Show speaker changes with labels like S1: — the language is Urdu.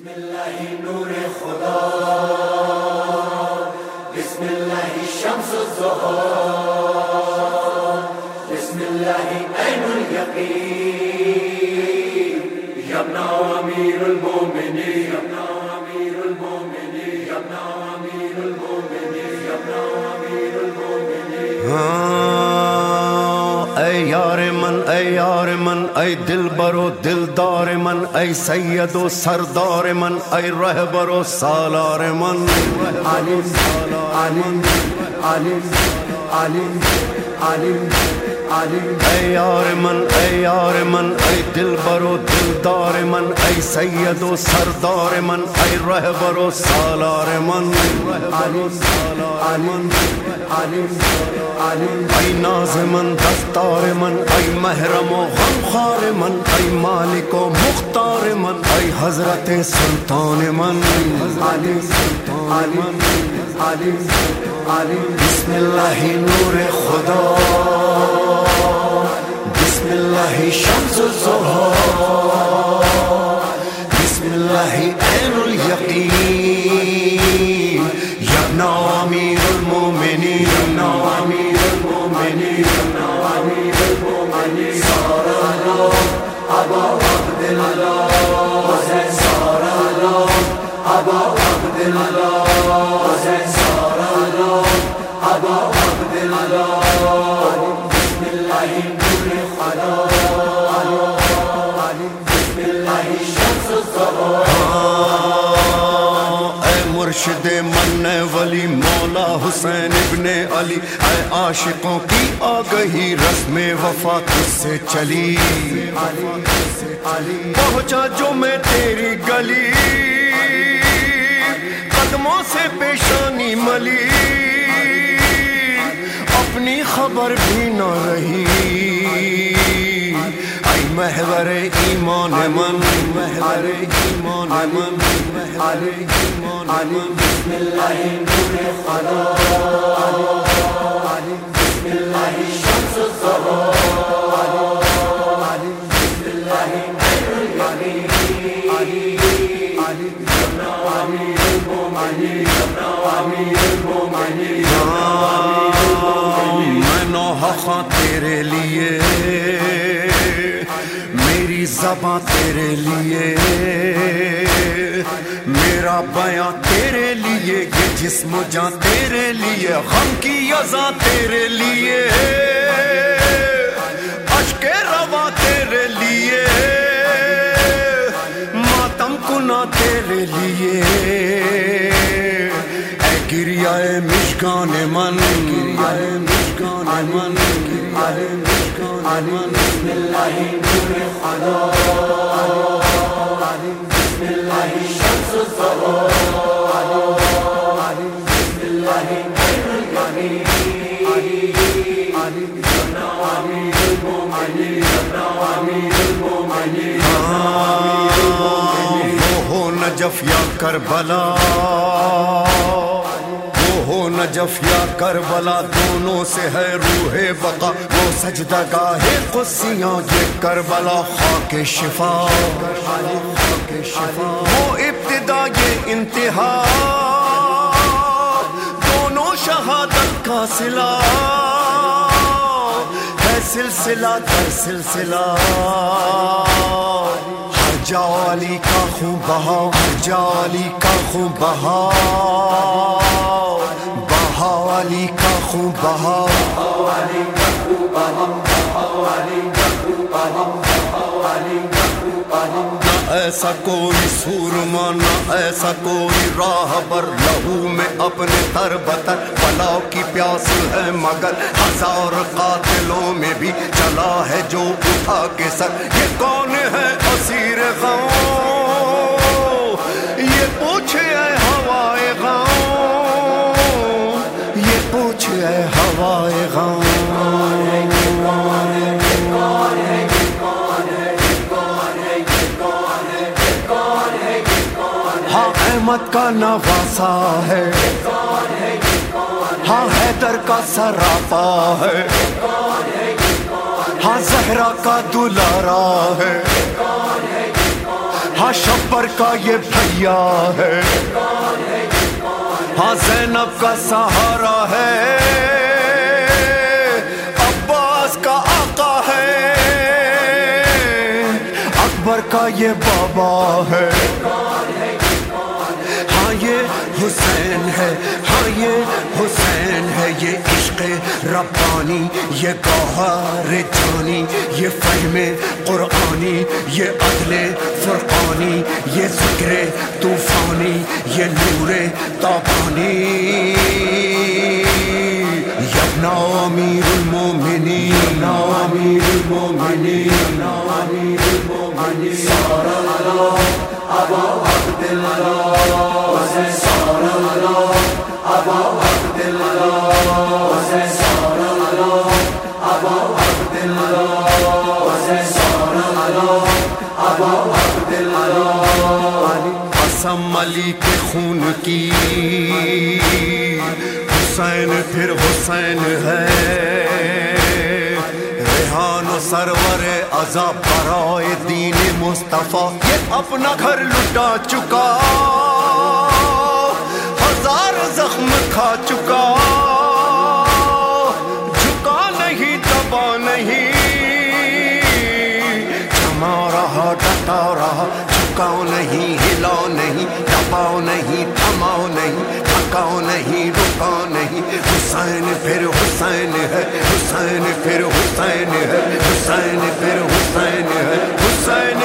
S1: بسم اللہ نور خدا، بسم اللہ شمس الظہر بسم اللہ عین الیقین، یبنا امیر المومنین یبنا امیر المومنین یبنا امیر المومنین یبنا امیر المومنین ہاں،
S2: اے یار من، اے یار اے دل برو دلدار من، اے سید و سردار من، اے رہبر و سالار من.
S1: عالم عالم عالم عالم عالم عالم.
S2: اے یار من اے یار من اے دل برو دلدار من اے سید و سردار من اے رہبر و سالار من
S1: عالم عالم عالم عالم
S2: اے ناز من دستار من اے محرم و غمخار من اے مالک و مختار من اے حضرت سلطان من۔
S1: عالم عالم عالم عالم
S2: بسم اللہ نور خدا۔ بسم اللہ شمس الظہر بسم اللہ عین الیقین۔ یبنا امیر المومنین۔ یبنا امیر المومنین۔ یبنا امیر المومنین۔ سارا
S1: ابا عبد اللہ حسین سارا ابا عبد اللہ حسین سارا ابا عبد اللہ الظہر
S2: اے مرشد من ولی مولا حسین ابن علی اے عاشقوں کی آگہی رسم وفا تجھ سے چلی؟ پہنچا جو میں تیری گلی، قدموں سے پیشانی ملی، اپنی خبر بھی نہ رہی۔ محور ایمان من محور ایمان من محور ایمان من
S1: بسم اللہ نور خدا بسم اللہ شمس الظہر بسم اللہ امیر المومنین
S2: میں نوحہ تیرے لیے زباں تیرے لیے۔ میرا بیاں تیرے لیے، یہ جسم جاں تیرے لیے، غم کی ازاں تیرے لیے۔ اشک روا تیرے لیے۔ ماتم کنا تیرے لیے۔ اے گریا مشکان من گریا مشکان من۔ گریا مشکان
S1: بسم اللہ نور خدا بسم اللہ شمس بسم اللہ امیر امیر
S2: وہ ہو نجف یا کربلا نجف یا کربلا دونوں سے ہے روح بقا، وہ سجدہ گاہ قدسیاں، یہ کربلا خاک شفا۔ خاک شفا وہ ابتدا، یہ انتہا۔ دونوں شہادت کا سلا ہے سلسلہ در سلسلہ۔ جالی کا خون بہا جالی کا خون بہا۔ بہا والی کا خون بہا نہ ایسا کوئی سورما نہ، ایسا کوئی راہ بر۔ لہو میں اپنے تر بتر۔ پلاؤ کی پیاس ہے مگر ہزار قاتلوں میں بھی چلا ہے جو اٹھا کے سر۔ یہ کون ہے اسیر ہاں احمد کا نواسا ہے۔ ہاں حیدر کا سراپا ہے۔ ہاں زہرا کا دلارا ہے۔ ہاں شبر کا یہ بھیا ہے۔ ہاں زینب کا سہارا ہے۔ عباس کا آقا ہے۔ اکبر کا یہ بابا ہے۔ حسین ہے۔ ہاں یہ حسین ہے۔ یہ عشق ربانی، یہ گوہر جانی، یہ فہم قرآنی، یہ عدل فرقانی، یہ ذکر طوفانی، یہ نور تابانی۔ یبنا امیر المومنین یبنا امیر المومنین۔ قسم علی کے خون کی۔ حسین پھر حسین ہے۔ ریحان و سرور عذاب برائے دین مصطفیٰ۔ یہ اپنا گھر لٹا چکا۔ جھکاؤ نہیں، ہلاؤ نہیں، دباؤ نہیں، تھماؤ نہیں تھکاؤ نہیں، رکاؤ نہیں۔ حسین پھر حسین ہے، حسین پھر حسین ہے، حسین پھر حسین ہے، حسین